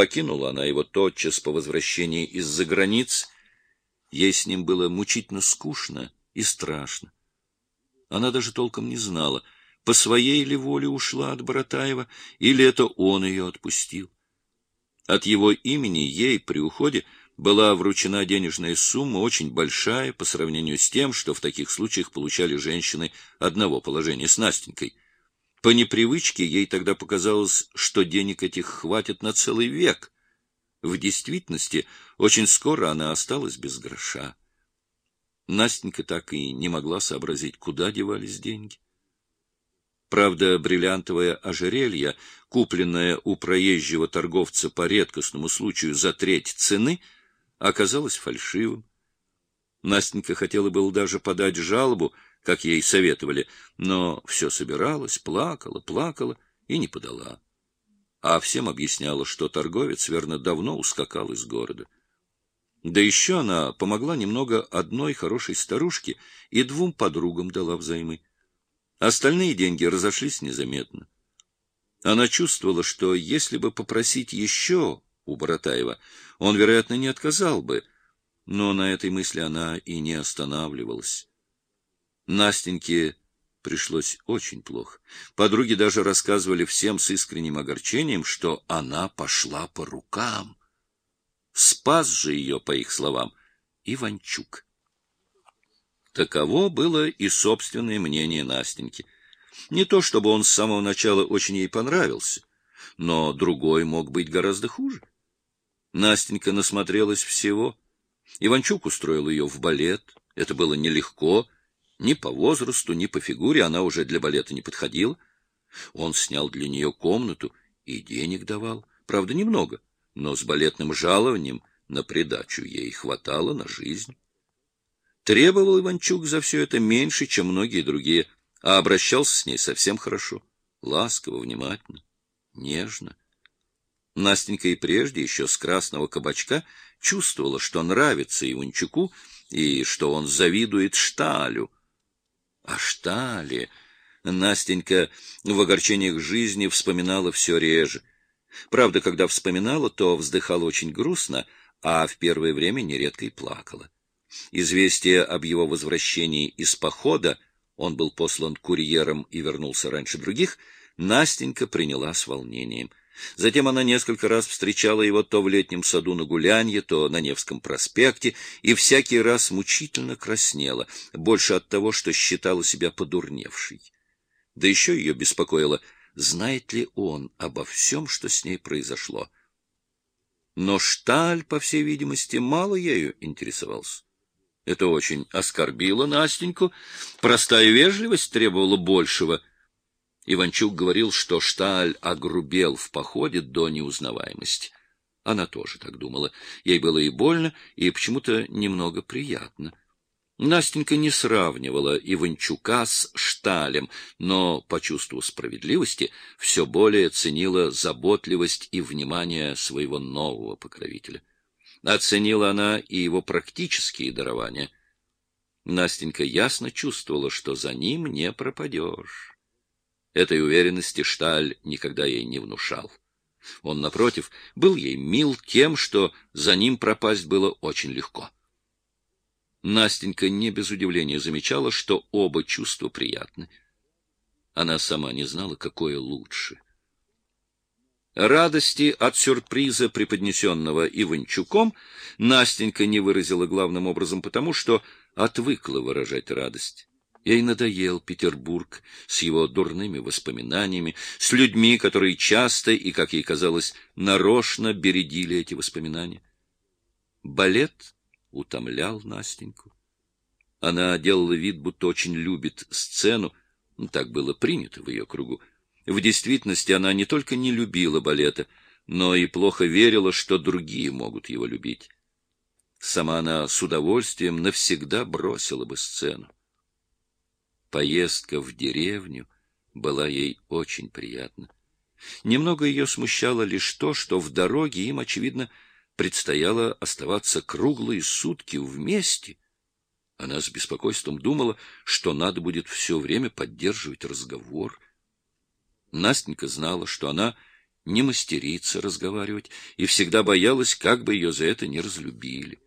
Покинула она его тотчас по возвращении из-за границ. Ей с ним было мучительно скучно и страшно. Она даже толком не знала, по своей ли воле ушла от Боротаева, или это он ее отпустил. От его имени ей при уходе была вручена денежная сумма, очень большая по сравнению с тем, что в таких случаях получали женщины одного положения с Настенькой. По непривычке ей тогда показалось, что денег этих хватит на целый век. В действительности, очень скоро она осталась без гроша. Настенька так и не могла сообразить, куда девались деньги. Правда, бриллиантовое ожерелье, купленное у проезжего торговца по редкостному случаю за треть цены, оказалось фальшивым. Настенька хотела было даже подать жалобу, как ей советовали, но все собиралась, плакала, плакала и не подала. А всем объясняла, что торговец, верно, давно ускакал из города. Да еще она помогла немного одной хорошей старушке и двум подругам дала взаймы. Остальные деньги разошлись незаметно. Она чувствовала, что если бы попросить еще у Боротаева, он, вероятно, не отказал бы, но на этой мысли она и не останавливалась. Настеньке пришлось очень плохо. Подруги даже рассказывали всем с искренним огорчением, что она пошла по рукам. Спас же ее, по их словам, Иванчук. Таково было и собственное мнение Настеньки. Не то чтобы он с самого начала очень ей понравился, но другой мог быть гораздо хуже. Настенька насмотрелась всего. Иванчук устроил ее в балет. Это было нелегко, ни по возрасту, ни по фигуре она уже для балета не подходила. Он снял для нее комнату и денег давал. Правда, немного, но с балетным жалованием на придачу ей хватало на жизнь. Требовал Иванчук за все это меньше, чем многие другие, а обращался с ней совсем хорошо, ласково, внимательно, нежно. Настенька и прежде, еще с красного кабачка, чувствовала, что нравится Иванчуку и что он завидует Шталю — а Штале Настенька в огорчениях жизни вспоминала все реже. Правда, когда вспоминала, то вздыхала очень грустно, а в первое время нередко и плакала. Известие об его возвращении из похода, он был послан курьером и вернулся раньше других, Настенька приняла с волнением. Затем она несколько раз встречала его то в летнем саду на гулянье, то на Невском проспекте, и всякий раз мучительно краснела, больше от того, что считала себя подурневшей. Да еще ее беспокоило, знает ли он обо всем, что с ней произошло. Но Шталь, по всей видимости, мало ею интересовался. Это очень оскорбило Настеньку. Простая вежливость требовала большего — Иванчук говорил, что Шталь огрубел в походе до неузнаваемости. Она тоже так думала. Ей было и больно, и почему-то немного приятно. Настенька не сравнивала Иванчука с Шталем, но, по чувству справедливости, все более ценила заботливость и внимание своего нового покровителя. Оценила она и его практические дарования. Настенька ясно чувствовала, что за ним не пропадешь. Этой уверенности Шталь никогда ей не внушал. Он, напротив, был ей мил тем, что за ним пропасть было очень легко. Настенька не без удивления замечала, что оба чувства приятны. Она сама не знала, какое лучше. Радости от сюрприза, преподнесенного Иванчуком, Настенька не выразила главным образом потому, что отвыкла выражать радость. Ей надоел Петербург с его дурными воспоминаниями, с людьми, которые часто и, как ей казалось, нарочно бередили эти воспоминания. Балет утомлял Настеньку. Она делала вид, будто очень любит сцену, ну, так было принято в ее кругу. В действительности она не только не любила балета, но и плохо верила, что другие могут его любить. Сама она с удовольствием навсегда бросила бы сцену. Поездка в деревню была ей очень приятна. Немного ее смущало лишь то, что в дороге им, очевидно, предстояло оставаться круглые сутки вместе. Она с беспокойством думала, что надо будет все время поддерживать разговор. Настенька знала, что она не мастерица разговаривать и всегда боялась, как бы ее за это не разлюбили.